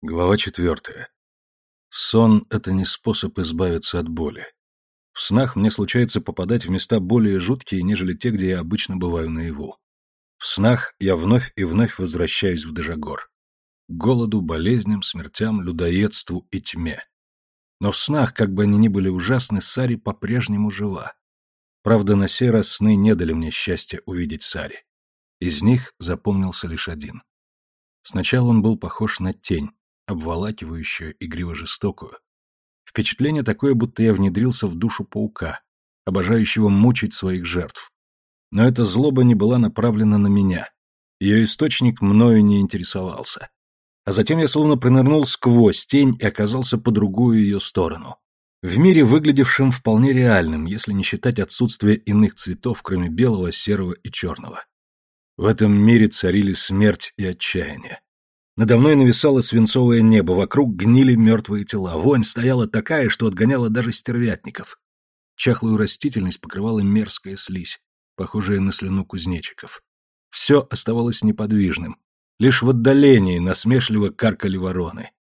Глава четвертая. Сон — это не способ избавиться от боли. В снах мне случается попадать в места более жуткие, нежели те, где я обычно бываю наяву. В снах я вновь и вновь возвращаюсь в Дежагор. Голоду, болезням, смертям, людоедству и тьме. Но в снах, как бы они ни были ужасны, Сари по-прежнему жива. Правда, на сей раз сны не дали мне счастья увидеть Сари. Из них запомнился лишь один. Сначала он был похож на тень, обволакивающую, игриво-жестокую. Впечатление такое, будто я внедрился в душу паука, обожающего мучить своих жертв. Но эта злоба не была направлена на меня. Ее источник мною не интересовался. А затем я словно пронырнул сквозь тень и оказался по другую ее сторону. В мире, выглядевшем вполне реальным, если не считать отсутствие иных цветов, кроме белого, серого и черного. В этом мире царили смерть и отчаяние. Надо мной нависало свинцовое небо, вокруг гнили мертвые тела. Вонь стояла такая, что отгоняла даже стервятников. Чахлую растительность покрывала мерзкая слизь, похожая на слюну кузнечиков. Все оставалось неподвижным. Лишь в отдалении насмешливо каркали вороны.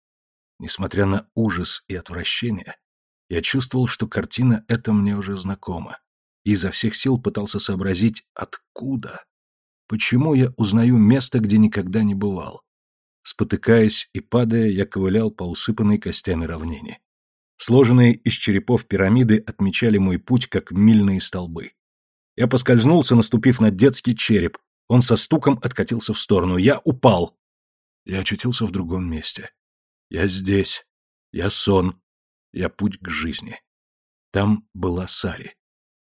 Несмотря на ужас и отвращение, я чувствовал, что картина эта мне уже знакома, и изо всех сил пытался сообразить, откуда, почему я узнаю место, где никогда не бывал. Спотыкаясь и падая, я ковылял по усыпанной костями равнине. Сложенные из черепов пирамиды отмечали мой путь, как мильные столбы. Я поскользнулся, наступив на детский череп. Он со стуком откатился в сторону. Я упал. Я очутился в другом месте. Я здесь. Я сон. Я путь к жизни. Там была Сари.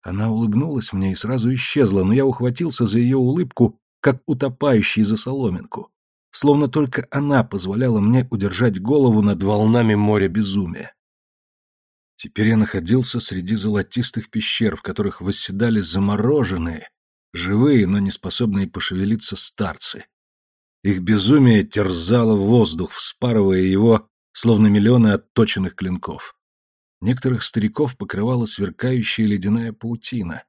Она улыбнулась мне и сразу исчезла, но я ухватился за ее улыбку, как утопающий за соломинку словно только она позволяла мне удержать голову над волнами моря безумия. Теперь я находился среди золотистых пещер, в которых восседали замороженные, живые, но не способные пошевелиться старцы. Их безумие терзало воздух, вспарывая его, словно миллионы отточенных клинков. Некоторых стариков покрывала сверкающая ледяная паутина,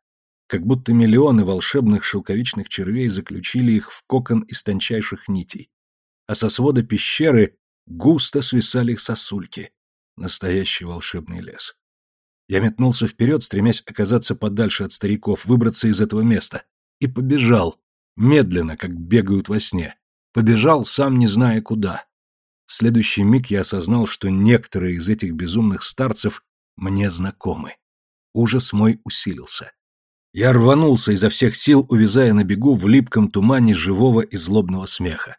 как будто миллионы волшебных шелковичных червей заключили их в кокон из тончайших нитей. А со свода пещеры густо свисали сосульки. Настоящий волшебный лес. Я метнулся вперед, стремясь оказаться подальше от стариков, выбраться из этого места. И побежал, медленно, как бегают во сне. Побежал, сам не зная куда. В следующий миг я осознал, что некоторые из этих безумных старцев мне знакомы. Ужас мой усилился. Я рванулся изо всех сил, увязая на бегу в липком тумане живого и злобного смеха.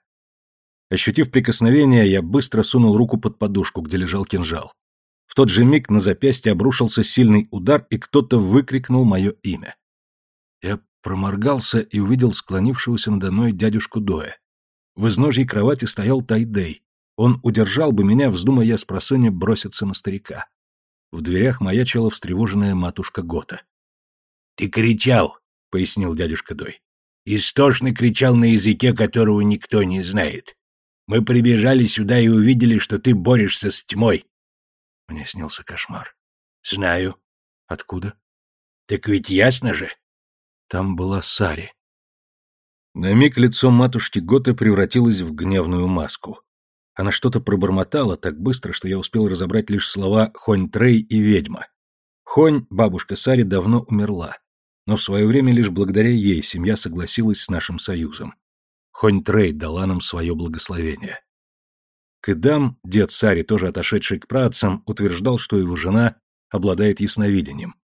Ощутив прикосновение, я быстро сунул руку под подушку, где лежал кинжал. В тот же миг на запястье обрушился сильный удар, и кто-то выкрикнул мое имя. Я проморгался и увидел склонившегося надо мной дядюшку Доя. В изножьей кровати стоял Тайдей. Он удержал бы меня, вздумая с просонья броситься на старика. В дверях маячила встревоженная матушка Гота. «Ты кричал», — пояснил дядюшка Дой. «Истошно кричал на языке, которого никто не знает. Мы прибежали сюда и увидели, что ты борешься с тьмой». Мне снился кошмар. «Знаю». «Откуда?» «Так ведь ясно же». Там была Сари. На миг лицо матушки Готы превратилось в гневную маску. Она что-то пробормотала так быстро, что я успел разобрать лишь слова «Хонь-Трей» и «Ведьма». Хонь, бабушка Сари, давно умерла но в свое время лишь благодаря ей семья согласилась с нашим союзом. Хонь Трей дала нам свое благословение. Кэдам, дед Сари, тоже отошедший к працам, утверждал, что его жена обладает ясновидением.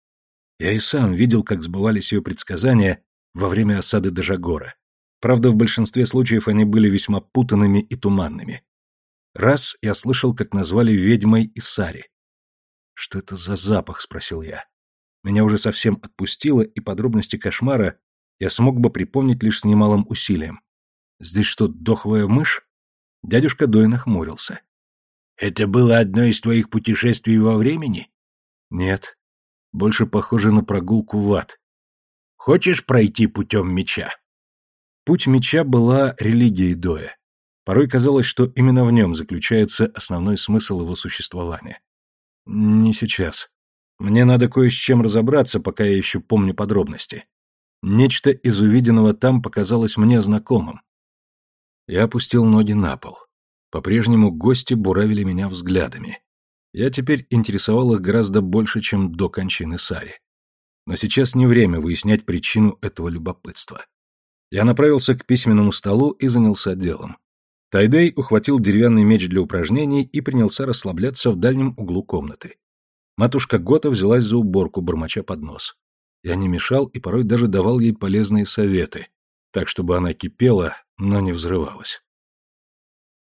Я и сам видел, как сбывались ее предсказания во время осады Дежагора. Правда, в большинстве случаев они были весьма путанными и туманными. Раз я слышал, как назвали ведьмой и Сари. «Что это за запах?» — спросил я. Меня уже совсем отпустило, и подробности кошмара я смог бы припомнить лишь с немалым усилием. Здесь что, дохлая мышь? Дядюшка Дой нахмурился. Это было одно из твоих путешествий во времени? Нет. Больше похоже на прогулку в ад. Хочешь пройти путем меча? Путь меча была религией Доя. Порой казалось, что именно в нем заключается основной смысл его существования. Не сейчас. Мне надо кое с чем разобраться, пока я еще помню подробности. Нечто из увиденного там показалось мне знакомым. Я опустил ноги на пол. По-прежнему гости буравили меня взглядами. Я теперь интересовал их гораздо больше, чем до кончины Сари. Но сейчас не время выяснять причину этого любопытства. Я направился к письменному столу и занялся делом. Тайдей ухватил деревянный меч для упражнений и принялся расслабляться в дальнем углу комнаты. Матушка Гота взялась за уборку, бормоча под нос. Я не мешал и порой даже давал ей полезные советы, так чтобы она кипела, но не взрывалась.